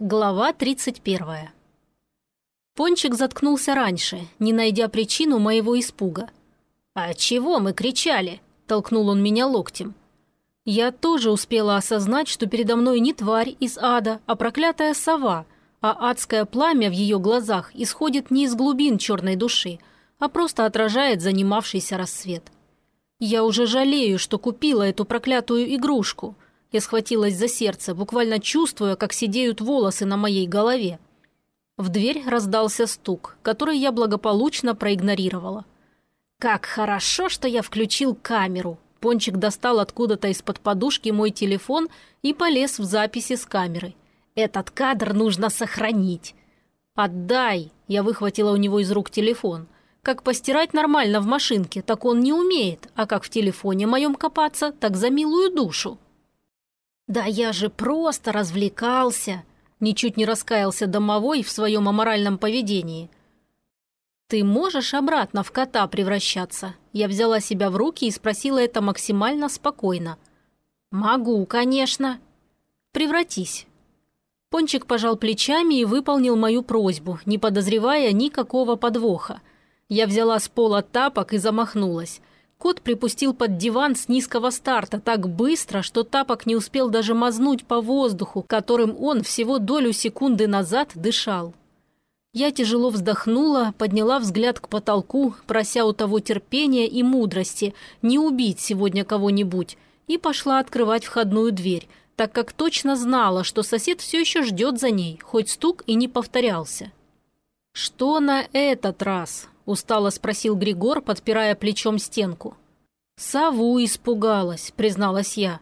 Глава 31. Пончик заткнулся раньше, не найдя причину моего испуга. «А чего мы кричали?» – толкнул он меня локтем. Я тоже успела осознать, что передо мной не тварь из ада, а проклятая сова, а адское пламя в ее глазах исходит не из глубин черной души, а просто отражает занимавшийся рассвет. Я уже жалею, что купила эту проклятую игрушку – я схватилась за сердце, буквально чувствуя, как сидеют волосы на моей голове. В дверь раздался стук, который я благополучно проигнорировала. «Как хорошо, что я включил камеру!» Пончик достал откуда-то из-под подушки мой телефон и полез в записи с камеры. «Этот кадр нужно сохранить!» «Отдай!» – я выхватила у него из рук телефон. Как постирать нормально в машинке, так он не умеет, а как в телефоне моем копаться, так за милую душу. «Да я же просто развлекался!» Ничуть не раскаялся домовой в своем аморальном поведении. «Ты можешь обратно в кота превращаться?» Я взяла себя в руки и спросила это максимально спокойно. «Могу, конечно». «Превратись». Пончик пожал плечами и выполнил мою просьбу, не подозревая никакого подвоха. Я взяла с пола тапок и замахнулась – Кот припустил под диван с низкого старта так быстро, что тапок не успел даже мазнуть по воздуху, которым он всего долю секунды назад дышал. Я тяжело вздохнула, подняла взгляд к потолку, прося у того терпения и мудрости не убить сегодня кого-нибудь, и пошла открывать входную дверь, так как точно знала, что сосед все еще ждет за ней, хоть стук и не повторялся. «Что на этот раз?» – устало спросил Григор, подпирая плечом стенку. «Сову испугалась», – призналась я.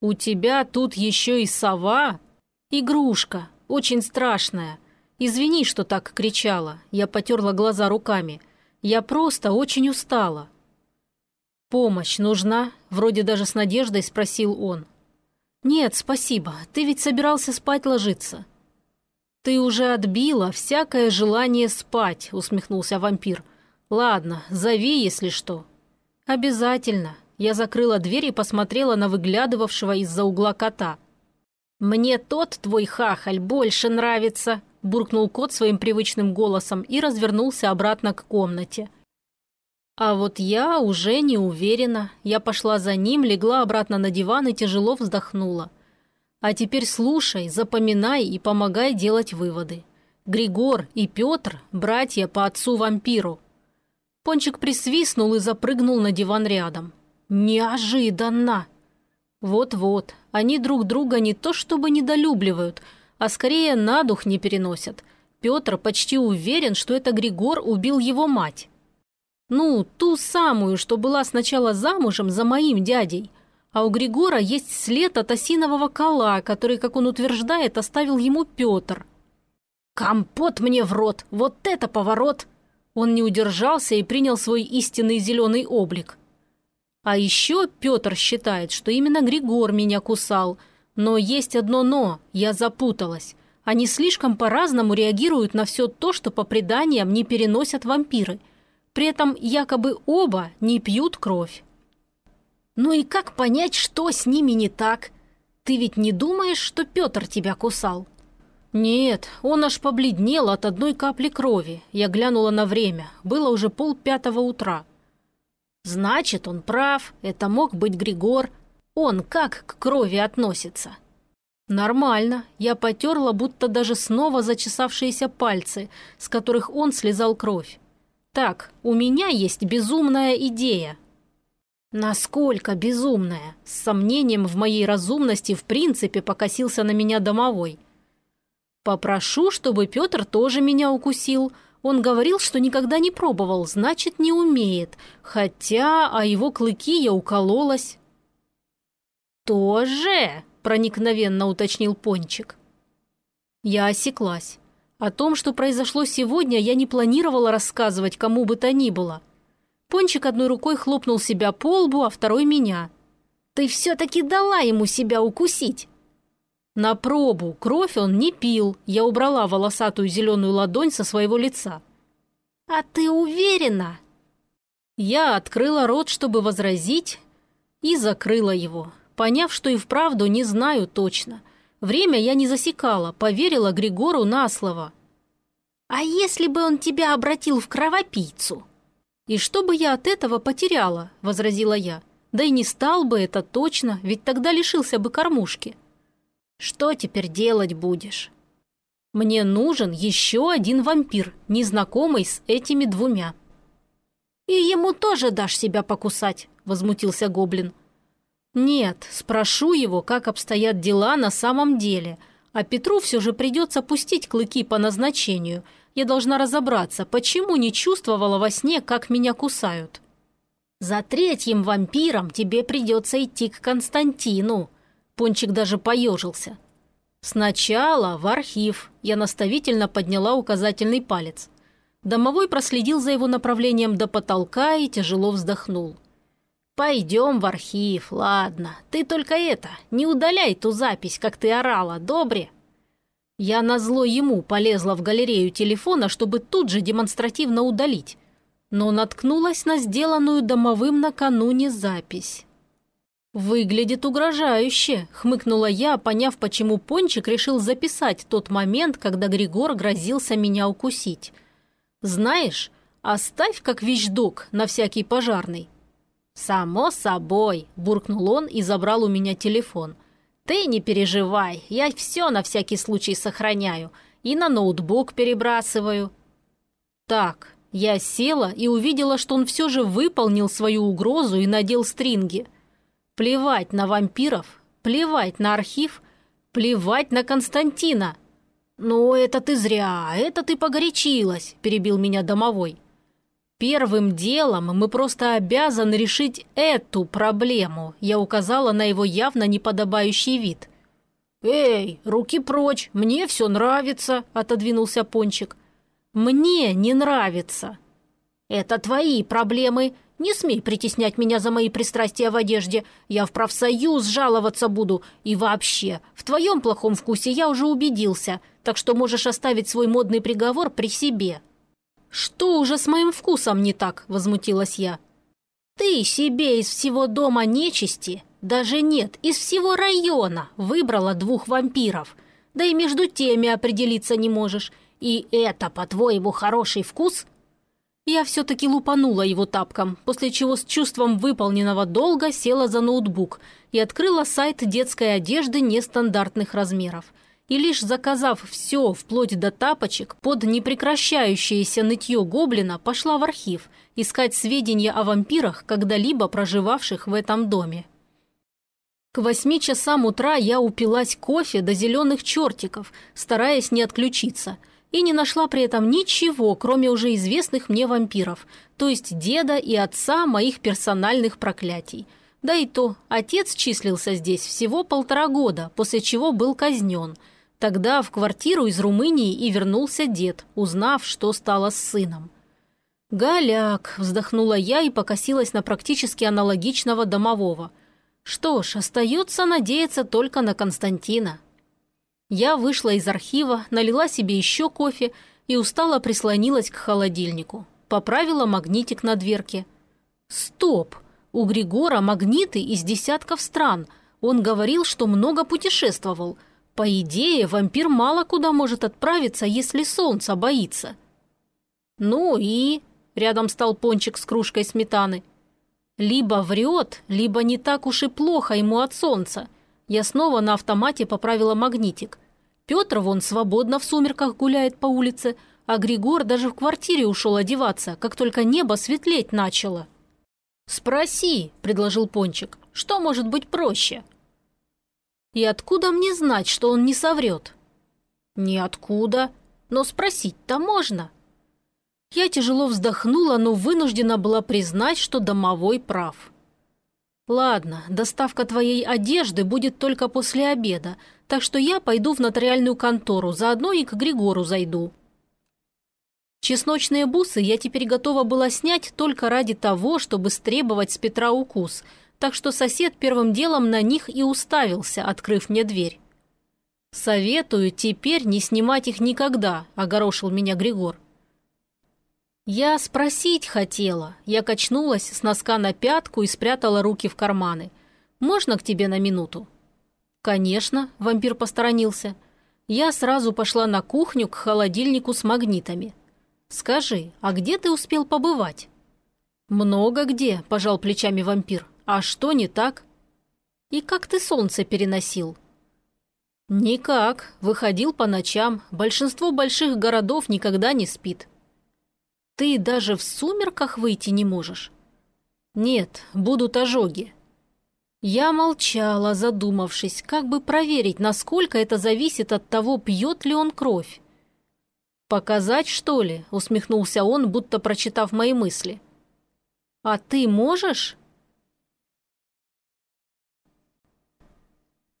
«У тебя тут еще и сова?» «Игрушка, очень страшная. Извини, что так кричала». Я потерла глаза руками. «Я просто очень устала». «Помощь нужна?» – вроде даже с надеждой спросил он. «Нет, спасибо. Ты ведь собирался спать ложиться». «Ты уже отбила всякое желание спать», — усмехнулся вампир. «Ладно, зови, если что». «Обязательно». Я закрыла дверь и посмотрела на выглядывавшего из-за угла кота. «Мне тот твой хахаль больше нравится», — буркнул кот своим привычным голосом и развернулся обратно к комнате. А вот я уже не уверена. Я пошла за ним, легла обратно на диван и тяжело вздохнула. А теперь слушай, запоминай и помогай делать выводы. Григор и Петр – братья по отцу-вампиру. Пончик присвистнул и запрыгнул на диван рядом. Неожиданно! Вот-вот, они друг друга не то чтобы недолюбливают, а скорее на дух не переносят. Петр почти уверен, что это Григор убил его мать. Ну, ту самую, что была сначала замужем за моим дядей – а у Григора есть след от осинового кола, который, как он утверждает, оставил ему Петр. «Компот мне в рот! Вот это поворот!» Он не удержался и принял свой истинный зеленый облик. А еще Петр считает, что именно Григор меня кусал. Но есть одно «но», я запуталась. Они слишком по-разному реагируют на все то, что по преданиям не переносят вампиры. При этом якобы оба не пьют кровь. Ну и как понять, что с ними не так? Ты ведь не думаешь, что Петр тебя кусал? Нет, он аж побледнел от одной капли крови. Я глянула на время. Было уже полпятого утра. Значит, он прав. Это мог быть Григор. Он как к крови относится? Нормально. Я потерла, будто даже снова зачесавшиеся пальцы, с которых он слезал кровь. Так, у меня есть безумная идея. Насколько безумная! С сомнением в моей разумности в принципе покосился на меня домовой. Попрошу, чтобы Петр тоже меня укусил. Он говорил, что никогда не пробовал, значит, не умеет. Хотя о его клыки я укололась. «Тоже?» – проникновенно уточнил Пончик. Я осеклась. О том, что произошло сегодня, я не планировала рассказывать кому бы то ни было – Пончик одной рукой хлопнул себя по лбу, а второй меня. «Ты все-таки дала ему себя укусить!» На пробу кровь он не пил. Я убрала волосатую зеленую ладонь со своего лица. «А ты уверена?» Я открыла рот, чтобы возразить, и закрыла его, поняв, что и вправду не знаю точно. Время я не засекала, поверила Григору на слово. «А если бы он тебя обратил в кровопийцу?» «И что бы я от этого потеряла?» – возразила я. «Да и не стал бы это точно, ведь тогда лишился бы кормушки». «Что теперь делать будешь?» «Мне нужен еще один вампир, незнакомый с этими двумя». «И ему тоже дашь себя покусать?» – возмутился гоблин. «Нет, спрошу его, как обстоят дела на самом деле, а Петру все же придется пустить клыки по назначению. Я должна разобраться, почему не чувствовала во сне, как меня кусают». «За третьим вампиром тебе придется идти к Константину», – Пончик даже поежился. «Сначала в архив», – я наставительно подняла указательный палец. Домовой проследил за его направлением до потолка и тяжело вздохнул. «Пойдем в архив, ладно. Ты только это, не удаляй ту запись, как ты орала, добре?» Я назло ему полезла в галерею телефона, чтобы тут же демонстративно удалить, но наткнулась на сделанную домовым накануне запись. «Выглядит угрожающе», — хмыкнула я, поняв, почему Пончик решил записать тот момент, когда Григор грозился меня укусить. «Знаешь, оставь как вещдок на всякий пожарный». «Само собой», – буркнул он и забрал у меня телефон. «Ты не переживай, я все на всякий случай сохраняю и на ноутбук перебрасываю». Так, я села и увидела, что он все же выполнил свою угрозу и надел стринги. Плевать на вампиров, плевать на архив, плевать на Константина – «Ну, это ты зря, это ты погорячилась», – перебил меня домовой. «Первым делом мы просто обязаны решить эту проблему», – я указала на его явно неподобающий вид. «Эй, руки прочь, мне все нравится», – отодвинулся Пончик. «Мне не нравится». «Это твои проблемы. Не смей притеснять меня за мои пристрастия в одежде. Я в профсоюз жаловаться буду. И вообще, в твоем плохом вкусе я уже убедился, так что можешь оставить свой модный приговор при себе». «Что уже с моим вкусом не так?» – возмутилась я. «Ты себе из всего дома нечисти, даже нет, из всего района выбрала двух вампиров, да и между теми определиться не можешь. И это, по-твоему, хороший вкус?» Я все-таки лупанула его тапком, после чего с чувством выполненного долга села за ноутбук и открыла сайт детской одежды нестандартных размеров. И лишь заказав все, вплоть до тапочек, под непрекращающееся нытье гоблина пошла в архив искать сведения о вампирах, когда-либо проживавших в этом доме. К восьми часам утра я упилась кофе до зеленых чертиков, стараясь не отключиться – и не нашла при этом ничего, кроме уже известных мне вампиров, то есть деда и отца моих персональных проклятий. Да и то, отец числился здесь всего полтора года, после чего был казнен. Тогда в квартиру из Румынии и вернулся дед, узнав, что стало с сыном. «Голяк!» – вздохнула я и покосилась на практически аналогичного домового. «Что ж, остается надеяться только на Константина». Я вышла из архива, налила себе еще кофе и устало прислонилась к холодильнику. Поправила магнитик на дверке. Стоп! У Григора магниты из десятков стран. Он говорил, что много путешествовал. По идее, вампир мало куда может отправиться, если солнца боится. Ну и... Рядом стал пончик с кружкой сметаны. Либо врет, либо не так уж и плохо ему от солнца. Я снова на автомате поправила магнитик. Петр вон свободно в сумерках гуляет по улице, а Григор даже в квартире ушел одеваться, как только небо светлеть начало. «Спроси», — предложил Пончик, — «что может быть проще?» «И откуда мне знать, что он не соврет?» «Ниоткуда. Но спросить-то можно». Я тяжело вздохнула, но вынуждена была признать, что домовой прав. «Ладно, доставка твоей одежды будет только после обеда, так что я пойду в нотариальную контору, заодно и к Григору зайду». Чесночные бусы я теперь готова была снять только ради того, чтобы стребовать с Петра укус, так что сосед первым делом на них и уставился, открыв мне дверь. «Советую теперь не снимать их никогда», – огорошил меня Григор. «Я спросить хотела». Я качнулась с носка на пятку и спрятала руки в карманы. «Можно к тебе на минуту?» «Конечно», – вампир посторонился. Я сразу пошла на кухню к холодильнику с магнитами. «Скажи, а где ты успел побывать?» «Много где», – пожал плечами вампир. «А что не так?» «И как ты солнце переносил?» «Никак. Выходил по ночам. Большинство больших городов никогда не спит». «Ты даже в сумерках выйти не можешь?» «Нет, будут ожоги. Я молчала, задумавшись, как бы проверить, насколько это зависит от того, пьет ли он кровь. «Показать, что ли?» – усмехнулся он, будто прочитав мои мысли. «А ты можешь?»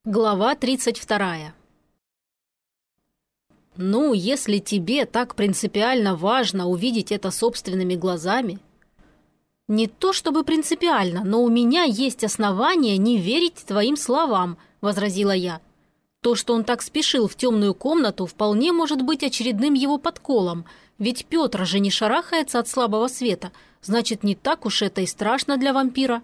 Глава 32 «Ну, если тебе так принципиально важно увидеть это собственными глазами, «Не то чтобы принципиально, но у меня есть основания не верить твоим словам», – возразила я. То, что он так спешил в темную комнату, вполне может быть очередным его подколом, ведь Петр же не шарахается от слабого света, значит, не так уж это и страшно для вампира.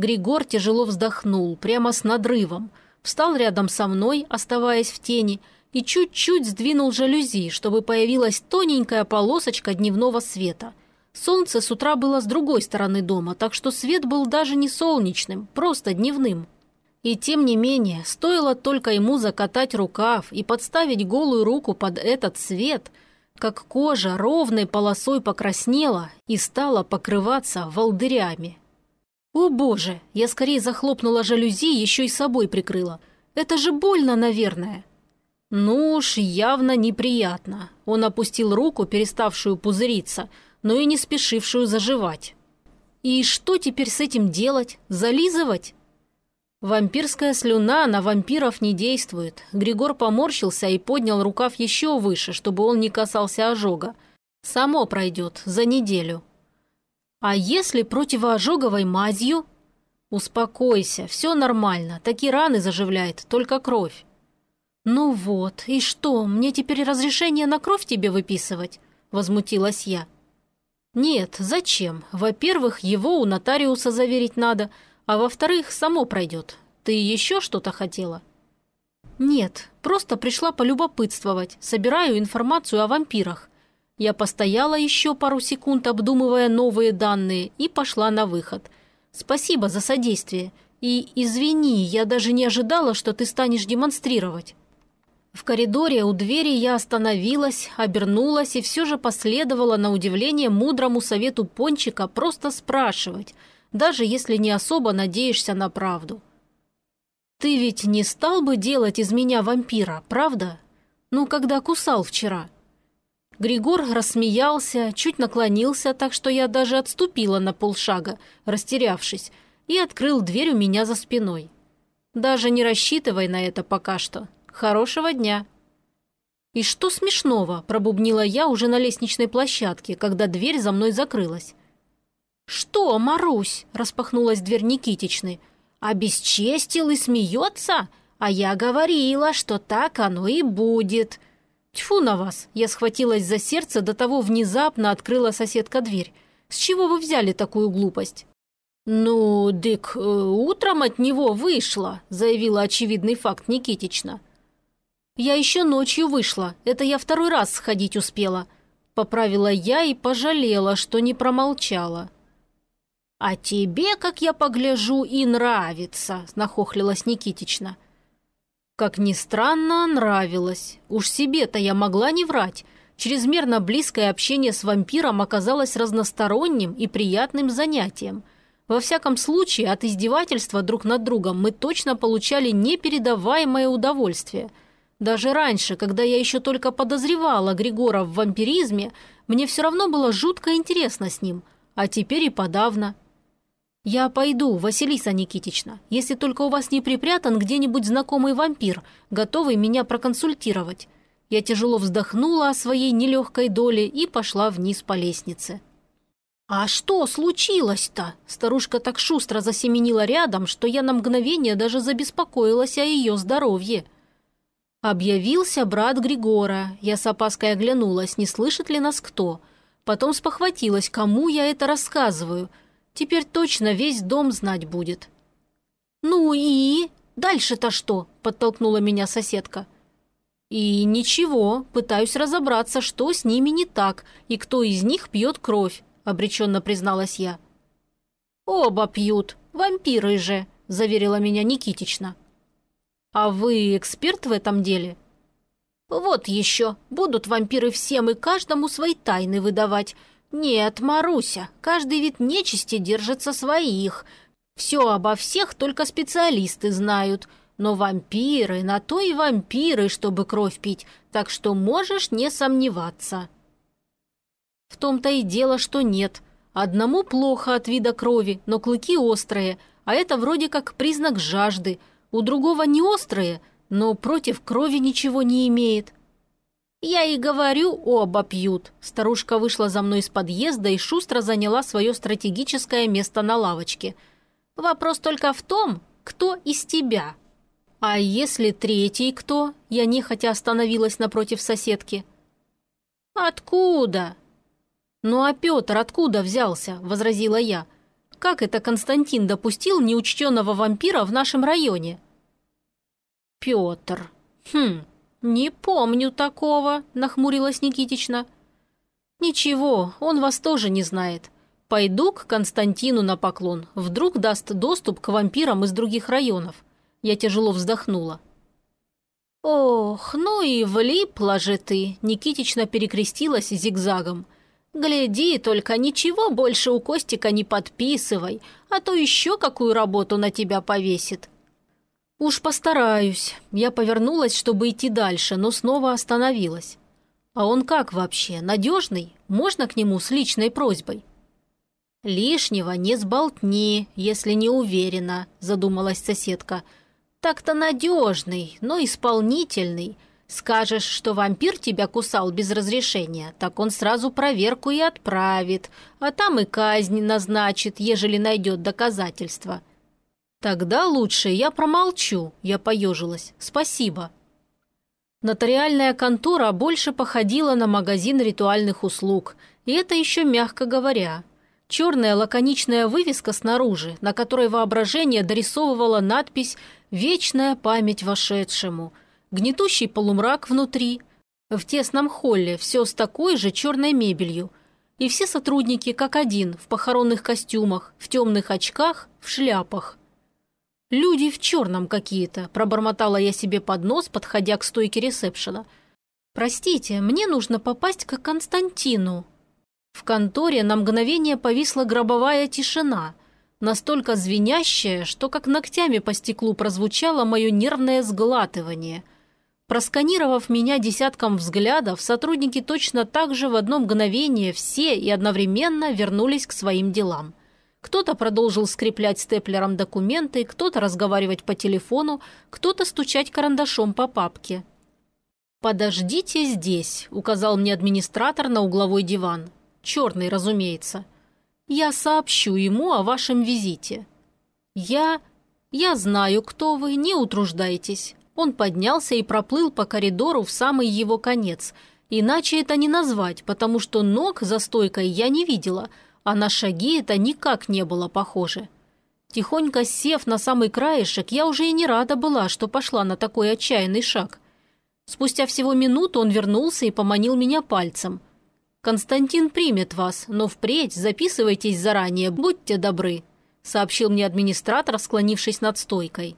Григор тяжело вздохнул, прямо с надрывом, встал рядом со мной, оставаясь в тени, и чуть-чуть сдвинул жалюзи, чтобы появилась тоненькая полосочка дневного света – Солнце с утра было с другой стороны дома, так что свет был даже не солнечным, просто дневным. И тем не менее, стоило только ему закатать рукав и подставить голую руку под этот свет, как кожа ровной полосой покраснела и стала покрываться волдырями. «О боже!» Я скорее захлопнула жалюзи, еще и собой прикрыла. «Это же больно, наверное!» «Ну уж, явно неприятно». Он опустил руку, переставшую пузыриться – но и не спешившую заживать. И что теперь с этим делать? Зализывать? Вампирская слюна на вампиров не действует. Григор поморщился и поднял рукав еще выше, чтобы он не касался ожога. Само пройдет, за неделю. А если противоожоговой мазью? Успокойся, все нормально, такие раны заживляет, только кровь. Ну вот, и что, мне теперь разрешение на кровь тебе выписывать? Возмутилась я. «Нет, зачем? Во-первых, его у нотариуса заверить надо, а во-вторых, само пройдет. Ты еще что-то хотела?» «Нет, просто пришла полюбопытствовать, собираю информацию о вампирах. Я постояла еще пару секунд, обдумывая новые данные, и пошла на выход. Спасибо за содействие. И извини, я даже не ожидала, что ты станешь демонстрировать». В коридоре у двери я остановилась, обернулась и все же последовала на удивление мудрому совету Пончика просто спрашивать, даже если не особо надеешься на правду. «Ты ведь не стал бы делать из меня вампира, правда? Ну, когда кусал вчера?» Григор рассмеялся, чуть наклонился, так что я даже отступила на полшага, растерявшись, и открыл дверь у меня за спиной. «Даже не рассчитывай на это пока что», Хорошего дня!» «И что смешного?» – пробубнила я уже на лестничной площадке, когда дверь за мной закрылась. «Что, Марусь?» – распахнулась дверь Никитичны. «Обесчестил и смеется? А я говорила, что так оно и будет!» «Тьфу на вас!» – я схватилась за сердце, до того внезапно открыла соседка дверь. «С чего вы взяли такую глупость?» «Ну, дык, э, утром от него вышла», – заявила очевидный факт Никитична. «Я еще ночью вышла. Это я второй раз сходить успела». Поправила я и пожалела, что не промолчала. «А тебе, как я погляжу, и нравится», – нахохлилась Никитична. Как ни странно, нравилось. Уж себе-то я могла не врать. Чрезмерно близкое общение с вампиром оказалось разносторонним и приятным занятием. Во всяком случае, от издевательства друг над другом мы точно получали непередаваемое удовольствие – даже раньше, когда я еще только подозревала Григора в вампиризме, мне все равно было жутко интересно с ним, а теперь и подавно. «Я пойду, Василиса Никитична, если только у вас не припрятан где-нибудь знакомый вампир, готовый меня проконсультировать». Я тяжело вздохнула о своей нелегкой доле и пошла вниз по лестнице. «А что случилось-то?» Старушка так шустро засеменила рядом, что я на мгновение даже забеспокоилась о ее здоровье. Объявился брат Григора. Я с опаской оглянулась, не слышит ли нас кто. Потом спохватилась, кому я это рассказываю. Теперь точно весь дом знать будет. «Ну и? Дальше-то что?» – подтолкнула меня соседка. «И ничего, пытаюсь разобраться, что с ними не так и кто из них пьет кровь», – обреченно призналась я. «Оба пьют, вампиры же», – заверила меня Никитична. «А вы эксперт в этом деле?» «Вот еще, будут вампиры всем и каждому свои тайны выдавать. Нет, Маруся, каждый вид нечисти держится своих. Все обо всех только специалисты знают. Но вампиры, на то и вампиры, чтобы кровь пить, так что можешь не сомневаться». В том-то и дело, что нет. Одному плохо от вида крови, но клыки острые, а это вроде как признак жажды. У другого не острые, но против крови ничего не имеет. «Я и говорю, оба пьют». Старушка вышла за мной из подъезда и шустро заняла свое стратегическое место на лавочке. «Вопрос только в том, кто из тебя». «А если третий кто?» Я нехотя остановилась напротив соседки. «Откуда?» «Ну а Петр откуда взялся?» – возразила я. «Как это Константин допустил неучтенного вампира в нашем районе?» «Петр. Хм, не помню такого», – нахмурилась Никитична. «Ничего, он вас тоже не знает. Пойду к Константину на поклон. Вдруг даст доступ к вампирам из других районов». Я тяжело вздохнула. «Ох, ну и влипла же ты!» Никитична перекрестилась зигзагом. «Гляди, только ничего больше у Костика не подписывай, а то еще какую работу на тебя повесит. «Уж постараюсь». Я повернулась, чтобы идти дальше, но снова остановилась. «А он как вообще? Надежный? Можно к нему с личной просьбой?» «Лишнего не сболтни, если не уверена», – задумалась соседка. «Так-то надежный, но исполнительный. Скажешь, что вампир тебя кусал без разрешения, так он сразу проверку и отправит, а там и казнь назначит, ежели найдет доказательства. «Тогда лучше я промолчу», – я поежилась. «Спасибо». Нотариальная контора больше походила на магазин ритуальных услуг, и это еще мягко говоря. Черная лаконичная вывеска снаружи, на которой воображение дорисовывало надпись «Вечная память вошедшему», гнетущий полумрак внутри, в тесном холле все с такой же черной мебелью, и все сотрудники как один в похоронных костюмах, в темных очках, в шляпах. «Люди в черном какие-то», – пробормотала я себе под нос, подходя к стойке ресепшена. «Простите, мне нужно попасть к Константину». В конторе на мгновение повисла гробовая тишина, настолько звенящая, что как ногтями по стеклу прозвучало мое нервное сглатывание. Просканировав меня десятком взглядов, сотрудники точно так же в одно мгновение все и одновременно вернулись к своим делам – кто-то продолжил скреплять степлером документы, кто-то разговаривать по телефону, кто-то стучать карандашом по папке. «Подождите здесь», — указал мне администратор на угловой диван. Черный, разумеется. «Я сообщу ему о вашем визите». «Я... я знаю, кто вы, не утруждайтесь». Он поднялся и проплыл по коридору в самый его конец. Иначе это не назвать, потому что ног за стойкой я не видела — а на шаги это никак не было похоже. Тихонько сев на самый краешек, я уже и не рада была, что пошла на такой отчаянный шаг. Спустя всего минуту он вернулся и поманил меня пальцем. «Константин примет вас, но впредь записывайтесь заранее, будьте добры», сообщил мне администратор, склонившись над стойкой.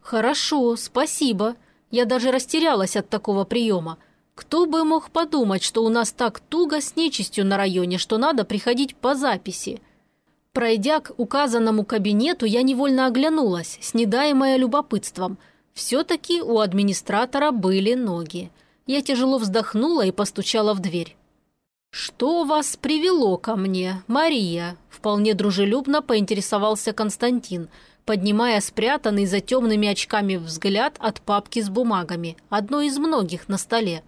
«Хорошо, спасибо. Я даже растерялась от такого приема. Кто бы мог подумать, что у нас так туго с нечистью на районе, что надо приходить по записи. Пройдя к указанному кабинету, я невольно оглянулась, снедаемая любопытством. Все-таки у администратора были ноги. Я тяжело вздохнула и постучала в дверь. «Что вас привело ко мне, Мария?» Вполне дружелюбно поинтересовался Константин, поднимая спрятанный за темными очками взгляд от папки с бумагами, одной из многих на столе.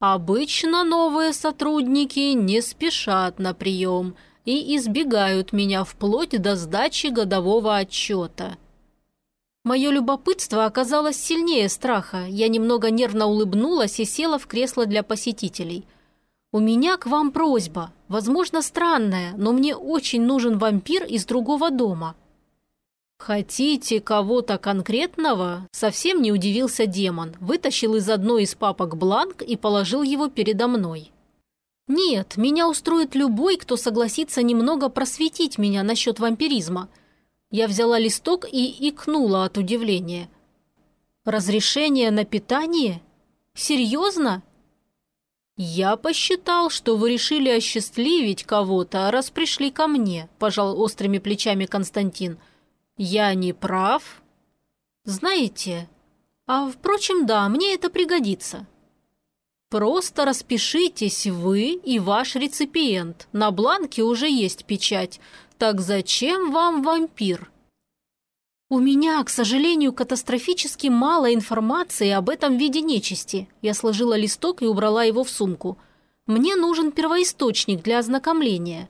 Обычно новые сотрудники не спешат на прием и избегают меня вплоть до сдачи годового отчета. Мое любопытство оказалось сильнее страха. Я немного нервно улыбнулась и села в кресло для посетителей. «У меня к вам просьба, возможно, странная, но мне очень нужен вампир из другого дома». «Хотите кого-то конкретного?» Совсем не удивился демон, вытащил из одной из папок бланк и положил его передо мной. «Нет, меня устроит любой, кто согласится немного просветить меня насчет вампиризма». Я взяла листок и икнула от удивления. «Разрешение на питание? Серьезно?» «Я посчитал, что вы решили осчастливить кого-то, раз пришли ко мне», – пожал острыми плечами Константин. «Я не прав?» «Знаете, а, впрочем, да, мне это пригодится». «Просто распишитесь вы и ваш реципиент. На бланке уже есть печать. Так зачем вам вампир?» «У меня, к сожалению, катастрофически мало информации об этом виде нечисти». Я сложила листок и убрала его в сумку. «Мне нужен первоисточник для ознакомления».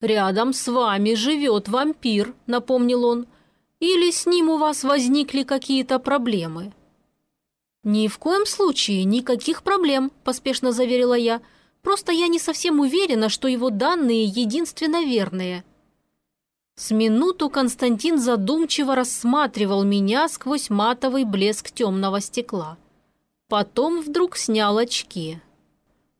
«Рядом с вами живет вампир», — напомнил он. «Или с ним у вас возникли какие-то проблемы?» «Ни в коем случае никаких проблем», – поспешно заверила я. «Просто я не совсем уверена, что его данные единственно верные». С минуту Константин задумчиво рассматривал меня сквозь матовый блеск темного стекла. Потом вдруг снял очки.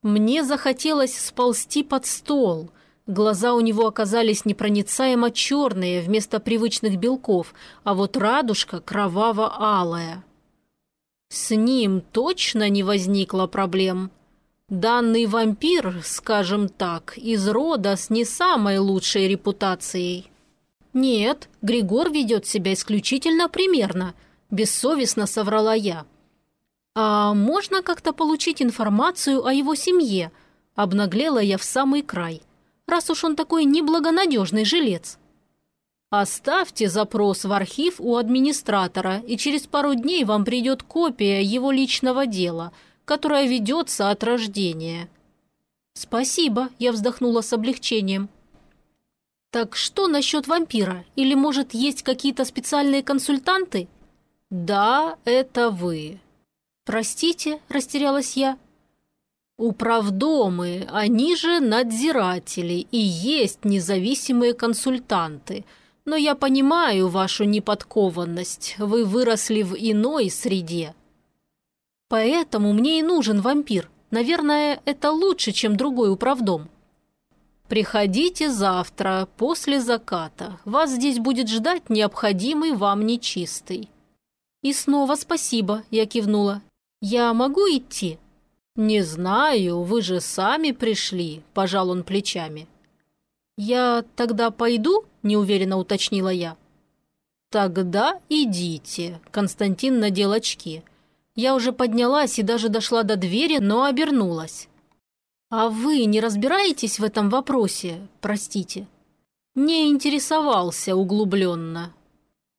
Мне захотелось сползти под стол. Глаза у него оказались непроницаемо черные вместо привычных белков, а вот радужка кроваво-алая. С ним точно не возникло проблем. Данный вампир, скажем так, из рода с не самой лучшей репутацией. «Нет, Григор ведет себя исключительно примерно», – бессовестно соврала я. «А можно как-то получить информацию о его семье?» – обнаглела я в самый край. «Раз уж он такой неблагонадежный жилец». Оставьте запрос в архив у администратора, и через пару дней вам придет копия его личного дела, которое ведется от рождения». «Спасибо», – я вздохнула с облегчением. «Так что насчет вампира? Или, может, есть какие-то специальные консультанты?» «Да, это вы». «Простите», – растерялась я. «Управдомы, они же надзиратели и есть независимые консультанты. Но я понимаю вашу неподкованность. Вы выросли в иной среде». «Поэтому мне и нужен вампир. Наверное, это лучше, чем другой управдом». «Приходите завтра, после заката. Вас здесь будет ждать необходимый вам нечистый». «И снова спасибо», – я кивнула. «Я могу идти?» «Не знаю, вы же сами пришли», – пожал он плечами. «Я тогда пойду?» – неуверенно уточнила я. «Тогда идите», – Константин надел очки. Я уже поднялась и даже дошла до двери, но обернулась. «А вы не разбираетесь в этом вопросе? Простите». «Не интересовался углубленно».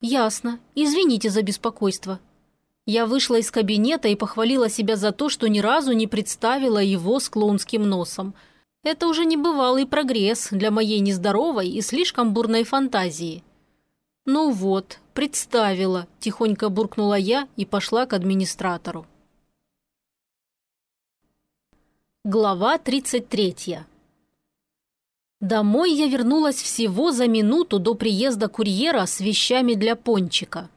«Ясно. Извините за беспокойство». Я вышла из кабинета и похвалила себя за то, что ни разу не представила его с клоунским носом. Это уже небывалый прогресс для моей нездоровой и слишком бурной фантазии. «Ну вот, представила», – тихонько буркнула я и пошла к администратору. Глава 33 Домой я вернулась всего за минуту до приезда курьера с вещами для пончика.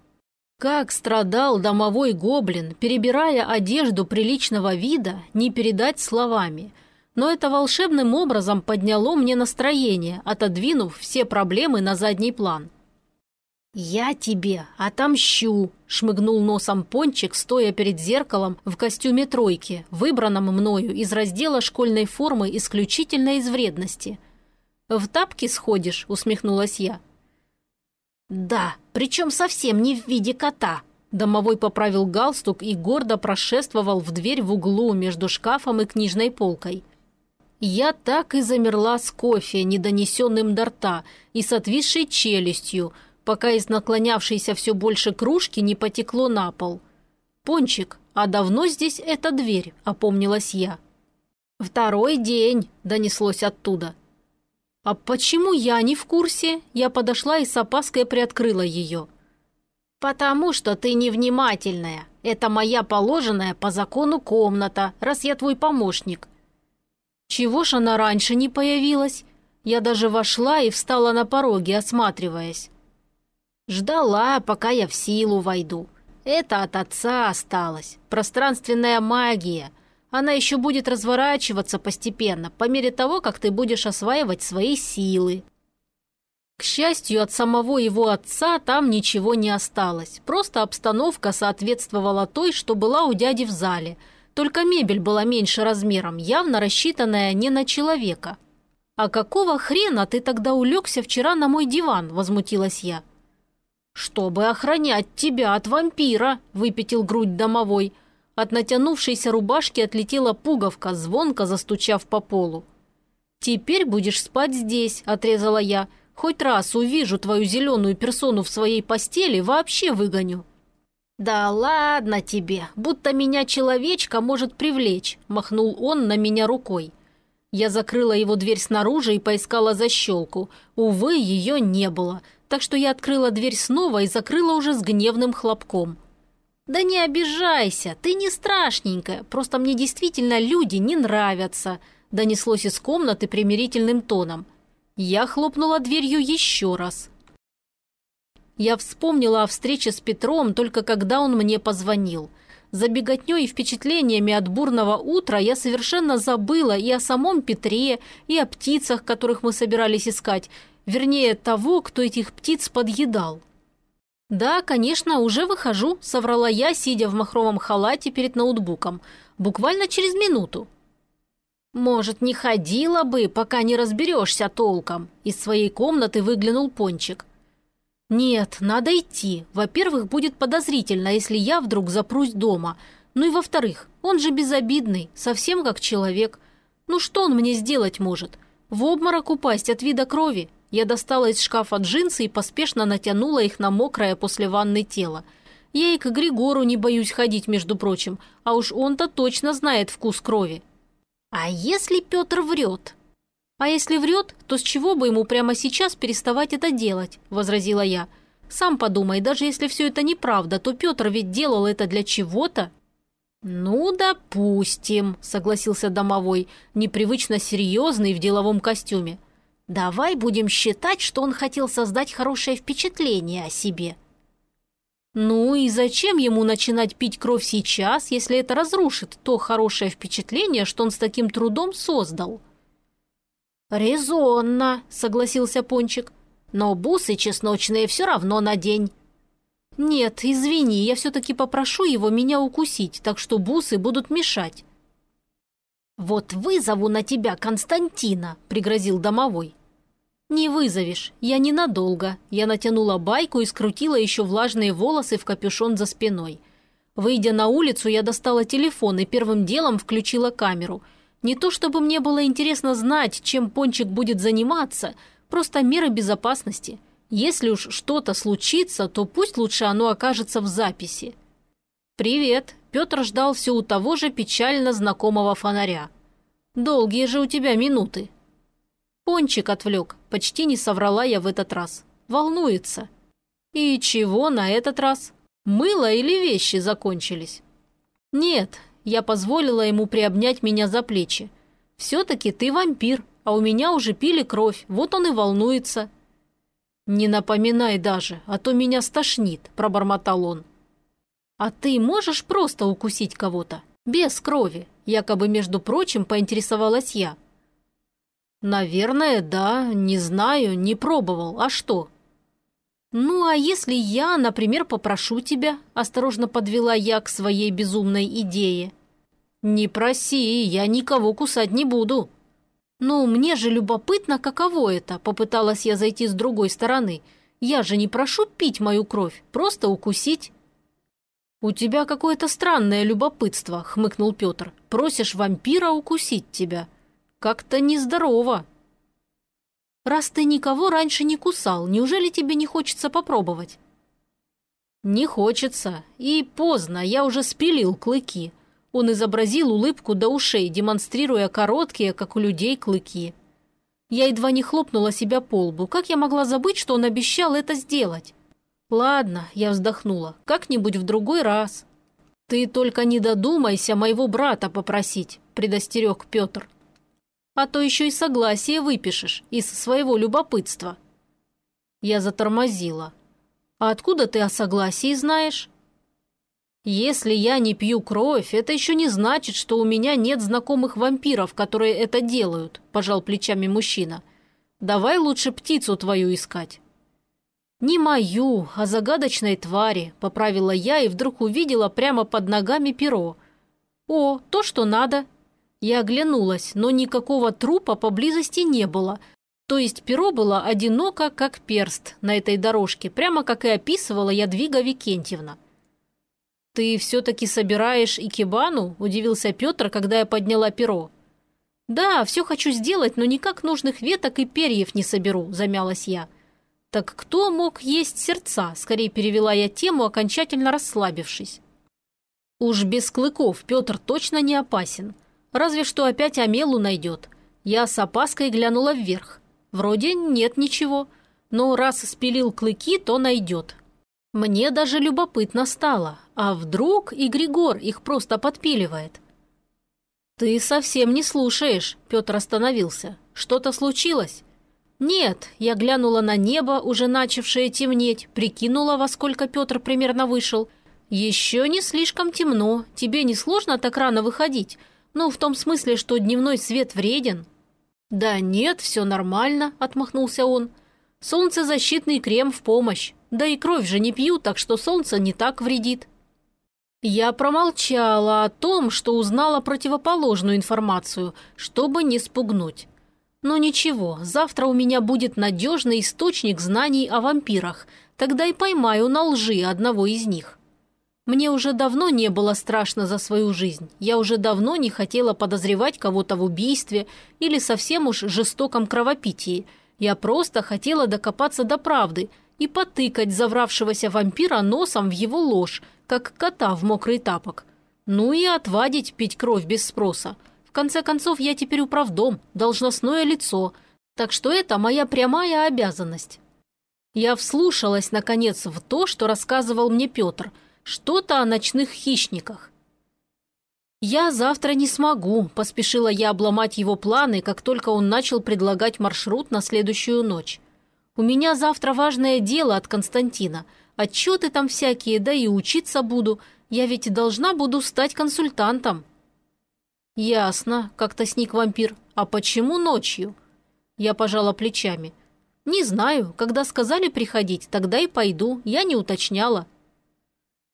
Как страдал домовой гоблин, перебирая одежду приличного вида, не передать словами. Но это волшебным образом подняло мне настроение, отодвинув все проблемы на задний план. «Я тебе отомщу», – шмыгнул носом пончик, стоя перед зеркалом в костюме тройки, выбранном мною из раздела школьной формы исключительно из вредности. «В тапки сходишь?» – усмехнулась я. «Да, причем совсем не в виде кота», Домовой поправил галстук и гордо прошествовал в дверь в углу между шкафом и книжной полкой. Я так и замерла с кофе, недонесенным до рта, и с отвисшей челюстью, пока из наклонявшейся все больше кружки не потекло на пол. «Пончик, а давно здесь эта дверь?» – опомнилась я. «Второй день», – донеслось оттуда. «А почему я не в курсе?» Я подошла и с опаской приоткрыла ее. «Потому что ты невнимательная. Это моя положенная по закону комната, раз я твой помощник». «Чего ж она раньше не появилась?» Я даже вошла и встала на пороге, осматриваясь. Ждала, пока я в силу войду. Это от отца осталось. Пространственная магия. Она еще будет разворачиваться постепенно, по мере того, как ты будешь осваивать свои силы. К счастью, от самого его отца там ничего не осталось. Просто обстановка соответствовала той, что была у дяди в зале. Только мебель была меньше размером, явно рассчитанная не на человека. «А какого хрена ты тогда улегся вчера на мой диван?» – возмутилась я. «Чтобы охранять тебя от вампира», – выпятил грудь домовой. От натянувшейся рубашки отлетела пуговка, звонко застучав по полу. «Теперь будешь спать здесь», – отрезала я. «Хоть раз увижу твою зеленую персону в своей постели, вообще выгоню». «Да ладно тебе, будто меня человечка может привлечь», – махнул он на меня рукой. Я закрыла его дверь снаружи и поискала защелку. Увы, ее не было – так что я открыла дверь снова и закрыла уже с гневным хлопком. «Да не обижайся, ты не страшненькая, просто мне действительно люди не нравятся», донеслось из комнаты примирительным тоном. Я хлопнула дверью еще раз. Я вспомнила о встрече с Петром только когда он мне позвонил. За беготней и впечатлениями от бурного утра я совершенно забыла и о самом Петре, и о птицах, которых мы собирались искать, Вернее, того, кто этих птиц подъедал. «Да, конечно, уже выхожу», – соврала я, сидя в махровом халате перед ноутбуком. «Буквально через минуту». «Может, не ходила бы, пока не разберешься толком?» Из своей комнаты выглянул Пончик. «Нет, надо идти. Во-первых, будет подозрительно, если я вдруг запрусь дома. Ну и во-вторых, он же безобидный, совсем как человек. Ну что он мне сделать может? В обморок упасть от вида крови? Я достала из шкафа джинсы и поспешно натянула их на мокрое после ванны тело. Я и к Григору не боюсь ходить, между прочим, а уж он-то точно знает вкус крови. А если Петр врет? А если врет, то с чего бы ему прямо сейчас переставать это делать, возразила я. Сам подумай, даже если все это неправда, то Петр ведь делал это для чего-то. «Ну, допустим», — согласился домовой, непривычно серьезный в деловом костюме. Давай будем считать, что он хотел создать хорошее впечатление о себе. Ну и зачем ему начинать пить кровь сейчас, если это разрушит то хорошее впечатление, что он с таким трудом создал? «Резонно», — согласился Пончик. «Но бусы чесночные все равно надень». «Нет, извини, я все-таки попрошу его меня укусить, так что бусы будут мешать». «Вот вызову на тебя Константина», – пригрозил домовой. «Не вызовешь, я ненадолго». Я натянула байку и скрутила еще влажные волосы в капюшон за спиной. Выйдя на улицу, я достала телефон и первым делом включила камеру. Не то чтобы мне было интересно знать, чем Пончик будет заниматься, просто меры безопасности. Если уж что-то случится, то пусть лучше оно окажется в записи. «Привет», Петр ждал все у того же печально знакомого фонаря. «Долгие же у тебя минуты». Пончик отвлек, почти не соврала я в этот раз. Волнуется. И чего на этот раз? Мыло или вещи закончились? Нет, я позволила ему приобнять меня за плечи. Все-таки ты вампир, а у меня уже пили кровь, вот он и волнуется. Не напоминай даже, а то меня стошнит, пробормотал он. «А ты можешь просто укусить кого-то? Без крови?» Якобы, между прочим, поинтересовалась я. «Наверное, да. Не знаю, не пробовал. А что?» «Ну, а если я, например, попрошу тебя?» Осторожно подвела я к своей безумной идее. «Не проси, я никого кусать не буду». «Ну, мне же любопытно, каково это», попыталась я зайти с другой стороны. «Я же не прошу пить мою кровь, просто укусить». «У тебя какое-то странное любопытство», — хмыкнул Петр. «Просишь вампира укусить тебя. Как-то нездорово». «Раз ты никого раньше не кусал, неужели тебе не хочется попробовать?» «Не хочется. И поздно, я уже спилил клыки». Он изобразил улыбку до ушей, демонстрируя короткие, как у людей, клыки. Я едва не хлопнула себя по лбу. Как я могла забыть, что он обещал это сделать? «Ладно», – я вздохнула, – «как-нибудь в другой раз». «Ты только не додумайся моего брата попросить», – предостерег Петр. «А то еще и согласие выпишешь из своего любопытства». Я затормозила. А откуда ты о согласии знаешь?» «Если я не пью кровь, это еще не значит, что у меня нет знакомых вампиров, которые это делают», – пожал плечами мужчина. «Давай лучше птицу твою искать». «Не мою, а загадочной твари», – поправила я и вдруг увидела прямо под ногами перо. «О, то, что надо». Я оглянулась, но никакого трупа поблизости не было. То есть перо было одиноко, как перст на этой дорожке, прямо как и описывала Ядвига Викентьевна. «Ты все-таки собираешь икебану?» – удивился Петр, когда я подняла перо. «Да, все хочу сделать, но никак нужных веток и перьев не соберу», – замялась я. «Так кто мог есть сердца?» – скорее перевела я тему, окончательно расслабившись. «Уж без клыков Петр точно не опасен. Разве что опять Амелу найдет. Я с опаской глянула вверх. Вроде нет ничего, но раз спилил клыки, то найдет. Мне даже любопытно стало, а вдруг и Григор их просто подпиливает? «Ты совсем не слушаешь», – Петр остановился. «Что-то случилось?» «Нет», – я глянула на небо, уже начавшее темнеть, прикинула, во сколько Петр примерно вышел. «Еще не слишком темно, тебе не сложно так рано выходить? Ну, в том смысле, что дневной свет вреден?» «Да нет, все нормально», – отмахнулся он. «Солнцезащитный крем в помощь. Да и кровь же не пью, так что солнце не так вредит». Я промолчала о том, что узнала противоположную информацию, чтобы не спугнуть. Но ничего, завтра у меня будет надежный источник знаний о вампирах, тогда и поймаю на лжи одного из них. Мне уже давно не было страшно за свою жизнь. Я уже давно не хотела подозревать кого-то в убийстве или совсем уж жестоком кровопитии. Я просто хотела докопаться до правды – и потыкать завравшегося вампира носом в его ложь, как кота в мокрый тапок. Ну и отвадить пить кровь без спроса. Конце концов, я теперь управдом, должностное лицо, так что это моя прямая обязанность. Я вслушалась, наконец, в то, что рассказывал мне Петр, что-то о ночных хищниках. «Я завтра не смогу», – поспешила я обломать его планы, как только он начал предлагать маршрут на следующую ночь. У меня завтра важное дело от Константина. Отчеты там всякие, да и учиться буду. Я ведь должна буду стать консультантом». «Ясно», — как-то сник вампир. «А почему ночью?» Я пожала плечами. «Не знаю. Когда сказали приходить, тогда и пойду. Я не уточняла».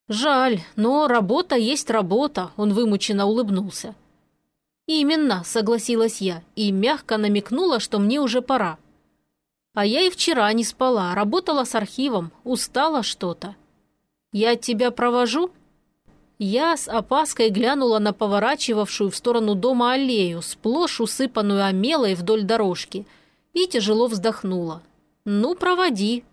«Жаль, но работа есть работа», — он вымученно улыбнулся. «Именно», — согласилась я и мягко намекнула, что мне уже пора. А я и вчера не спала, работала с архивом, устала что-то. Я тебя провожу?» Я с опаской глянула на поворачивавшую в сторону дома аллею, сплошь усыпанную омелой вдоль дорожки, и тяжело вздохнула. «Ну, проводи,